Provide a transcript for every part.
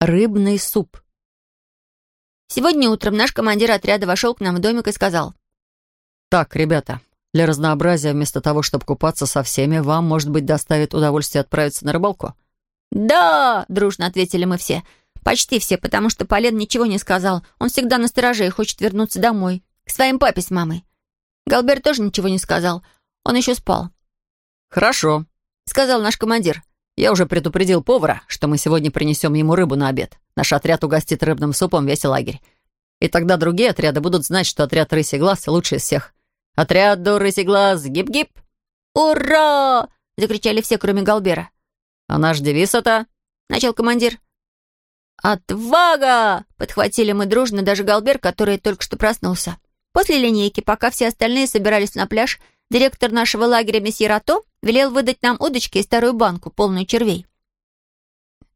Рыбный суп. Сегодня утром наш командир отряда вошел к нам в домик и сказал. «Так, ребята, для разнообразия, вместо того, чтобы купаться со всеми, вам, может быть, доставит удовольствие отправиться на рыбалку?» «Да!» — дружно ответили мы все. Почти все, потому что Полен ничего не сказал. Он всегда на стороже и хочет вернуться домой, к своим папе с мамой. Галбер тоже ничего не сказал. Он еще спал. «Хорошо», — сказал наш командир. «Я уже предупредил повара, что мы сегодня принесем ему рыбу на обед. Наш отряд угостит рыбным супом весь лагерь. И тогда другие отряды будут знать, что отряд «Рыси глаз» лучший из всех. Отряду «Рыси глаз» гип-гип!» «Ура!» — закричали все, кроме Галбера. «А наш девиз это...» — начал командир. «Отвага!» — подхватили мы дружно, даже Галбер, который только что проснулся. После линейки, пока все остальные собирались на пляж, директор нашего лагеря месье Рато велел выдать нам удочки и старую банку, полную червей.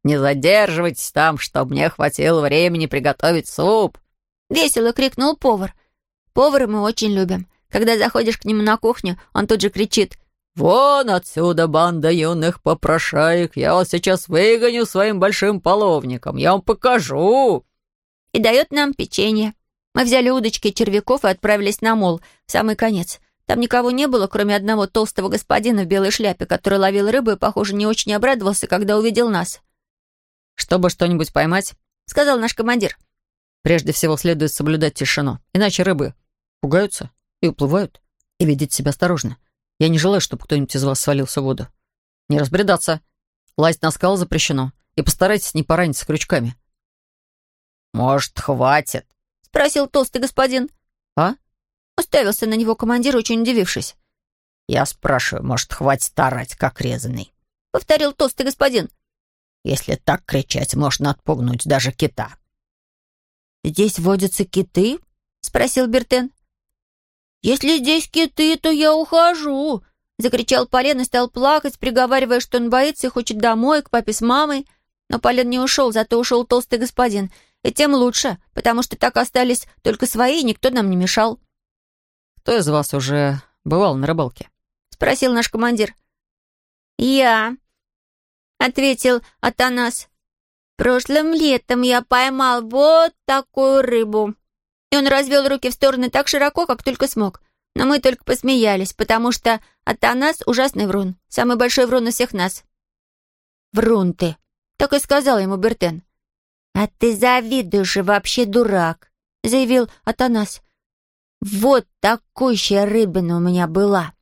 «Не задерживайтесь там, чтобы мне хватило времени приготовить суп!» — весело крикнул повар. Повара мы очень любим. Когда заходишь к нему на кухню, он тут же кричит «Вон отсюда банда юных попрошаек! Я вас сейчас выгоню своим большим половником! Я вам покажу!» И дает нам печенье. Мы взяли удочки червяков и отправились на мол, в самый конец. Там никого не было, кроме одного толстого господина в белой шляпе, который ловил рыбу и, похоже, не очень обрадовался, когда увидел нас. «Чтобы что-нибудь поймать», — сказал наш командир. «Прежде всего следует соблюдать тишину, иначе рыбы пугаются и уплывают, и ведите себя осторожно. Я не желаю, чтобы кто-нибудь из вас свалился в воду. Не разбредаться. Лазить на скал запрещено. И постарайтесь не пораниться крючками». «Может, хватит?» — спросил толстый господин. «А?» Уставился на него командир, очень удивившись. «Я спрашиваю, может, хватит орать, как резанный?» — повторил толстый господин. «Если так кричать, можно отпугнуть даже кита». «Здесь водятся киты?» — спросил Бертен. «Если здесь киты, то я ухожу!» — закричал Полен и стал плакать, приговаривая, что он боится и хочет домой, к папе с мамой. Но Полен не ушел, зато ушел толстый господин. И тем лучше, потому что так остались только свои, и никто нам не мешал. «Кто из вас уже бывал на рыбалке?» — спросил наш командир. «Я», — ответил Атанас. «Прошлым летом я поймал вот такую рыбу». И он развел руки в стороны так широко, как только смог. Но мы только посмеялись, потому что Атанас — ужасный врун. Самый большой врун из всех нас. «Врун ты», — так и сказал ему Бертен. «А ты завидуешь и вообще дурак», — заявил Атанас. Вот такущая рыбина у меня была.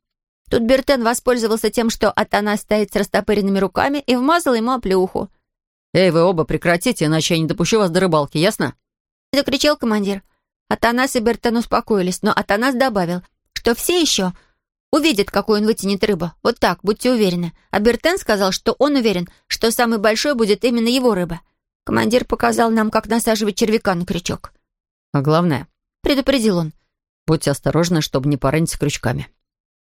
Тут Бертен воспользовался тем, что Атанас стоит с растопыренными руками, и вмазал ему оплеуху. «Эй, вы оба прекратите, иначе я не допущу вас до рыбалки, ясно?» Закричал командир. Атанас и Бертен успокоились, но Атанас добавил, что все еще увидят, какую он вытянет рыбу. Вот так, будьте уверены. А Бертен сказал, что он уверен, что самый большой будет именно его рыба. Командир показал нам, как насаживать червяка на крючок. «А главное», — предупредил он, Будьте осторожны, чтобы не поранить крючками.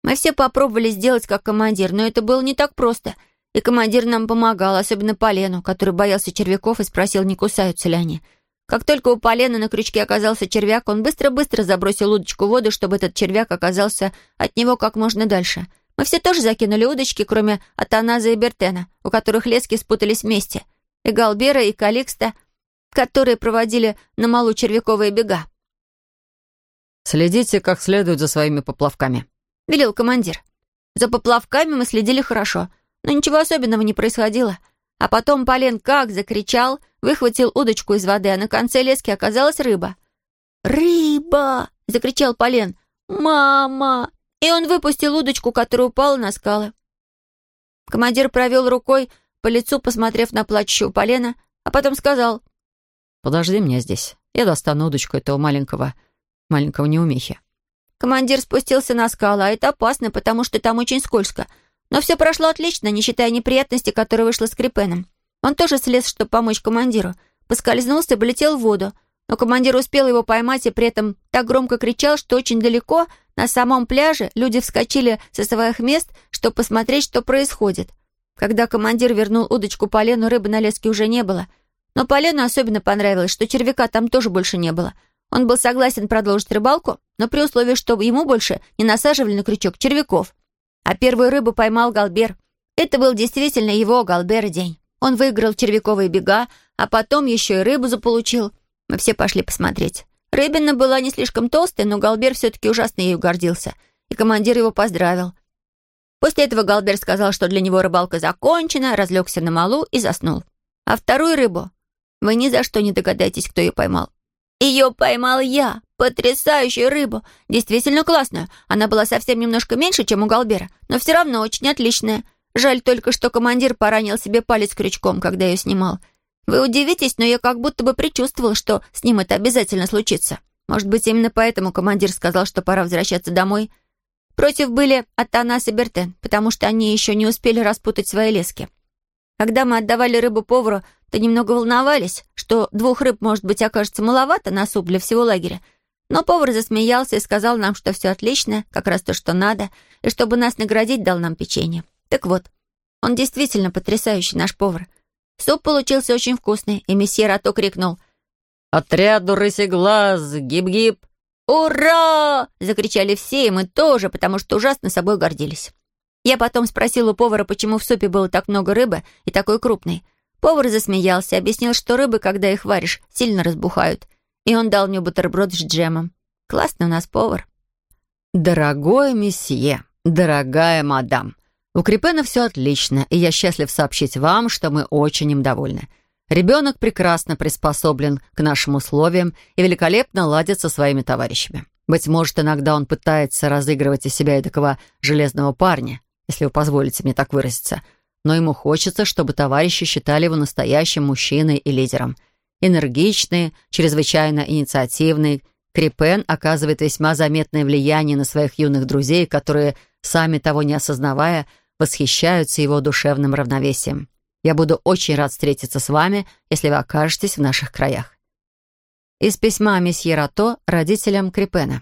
Мы все попробовали сделать как командир, но это было не так просто. И командир нам помогал, особенно Полену, который боялся червяков и спросил, не кусаются ли они. Как только у Полена на крючке оказался червяк, он быстро-быстро забросил удочку в воду, чтобы этот червяк оказался от него как можно дальше. Мы все тоже закинули удочки, кроме Атаназа и Бертена, у которых лески спутались вместе, и Галбера, и Каликста, которые проводили на малу червяковые бега. «Следите как следует за своими поплавками», — велел командир. За поплавками мы следили хорошо, но ничего особенного не происходило. А потом Полен как закричал, выхватил удочку из воды, а на конце лески оказалась рыба. «Рыба!» — закричал Полен. «Мама!» И он выпустил удочку, которая упала на скалы. Командир провел рукой по лицу, посмотрев на плачущего Полена, а потом сказал. «Подожди меня здесь. Я достану удочку этого маленького маленького неумехи. Командир спустился на скалу, а это опасно, потому что там очень скользко. Но все прошло отлично, не считая неприятностей, которые вышло с Крипеном. Он тоже слез, чтобы помочь командиру. Поскользнулся и полетел в воду. Но командир успел его поймать и при этом так громко кричал, что очень далеко, на самом пляже, люди вскочили со своих мест, чтобы посмотреть, что происходит. Когда командир вернул удочку Полену, рыбы на леске уже не было. Но Полену особенно понравилось, что червяка там тоже больше не было — он был согласен продолжить рыбалку, но при условии, чтобы ему больше не насаживали на крючок червяков. А первую рыбу поймал Галбер. Это был действительно его Галбер день. Он выиграл червяковые бега, а потом еще и рыбу заполучил. Мы все пошли посмотреть. Рыбина была не слишком толстая, но Галбер все-таки ужасно ею гордился, и командир его поздравил. После этого Галбер сказал, что для него рыбалка закончена, разлегся на малу и заснул. А вторую рыбу вы ни за что не догадаетесь, кто ее поймал. Ее поймал я. Потрясающую рыбу. Действительно классную. Она была совсем немножко меньше, чем у Галбера, но все равно очень отличная. Жаль только, что командир поранил себе палец крючком, когда ее снимал. Вы удивитесь, но я как будто бы предчувствовал, что с ним это обязательно случится. Может быть, именно поэтому командир сказал, что пора возвращаться домой. Против были Атанас и Бертен, потому что они еще не успели распутать свои лески. Когда мы отдавали рыбу повару, то немного волновались, что двух рыб, может быть, окажется маловато на суп для всего лагеря. Но повар засмеялся и сказал нам, что все отлично, как раз то, что надо, и чтобы нас наградить, дал нам печенье. Так вот, он действительно потрясающий наш повар. Суп получился очень вкусный, и месье Рато крикнул «Отряду рыси глаз! Гиб-гиб!» «Ура!» — закричали все, и мы тоже, потому что ужасно собой гордились. Я потом спросила у повара, почему в супе было так много рыбы и такой крупной. Повар засмеялся, объяснил, что рыбы, когда их варишь, сильно разбухают. И он дал мне бутерброд с джемом. Классный у нас повар. «Дорогой месье, дорогая мадам, у Крипена все отлично, и я счастлив сообщить вам, что мы очень им довольны. Ребенок прекрасно приспособлен к нашим условиям и великолепно ладит со своими товарищами. Быть может, иногда он пытается разыгрывать из себя такого железного парня, если вы позволите мне так выразиться — но ему хочется, чтобы товарищи считали его настоящим мужчиной и лидером. Энергичный, чрезвычайно инициативный, Крипен оказывает весьма заметное влияние на своих юных друзей, которые, сами того не осознавая, восхищаются его душевным равновесием. Я буду очень рад встретиться с вами, если вы окажетесь в наших краях. Из письма месье Рато родителям Крипена.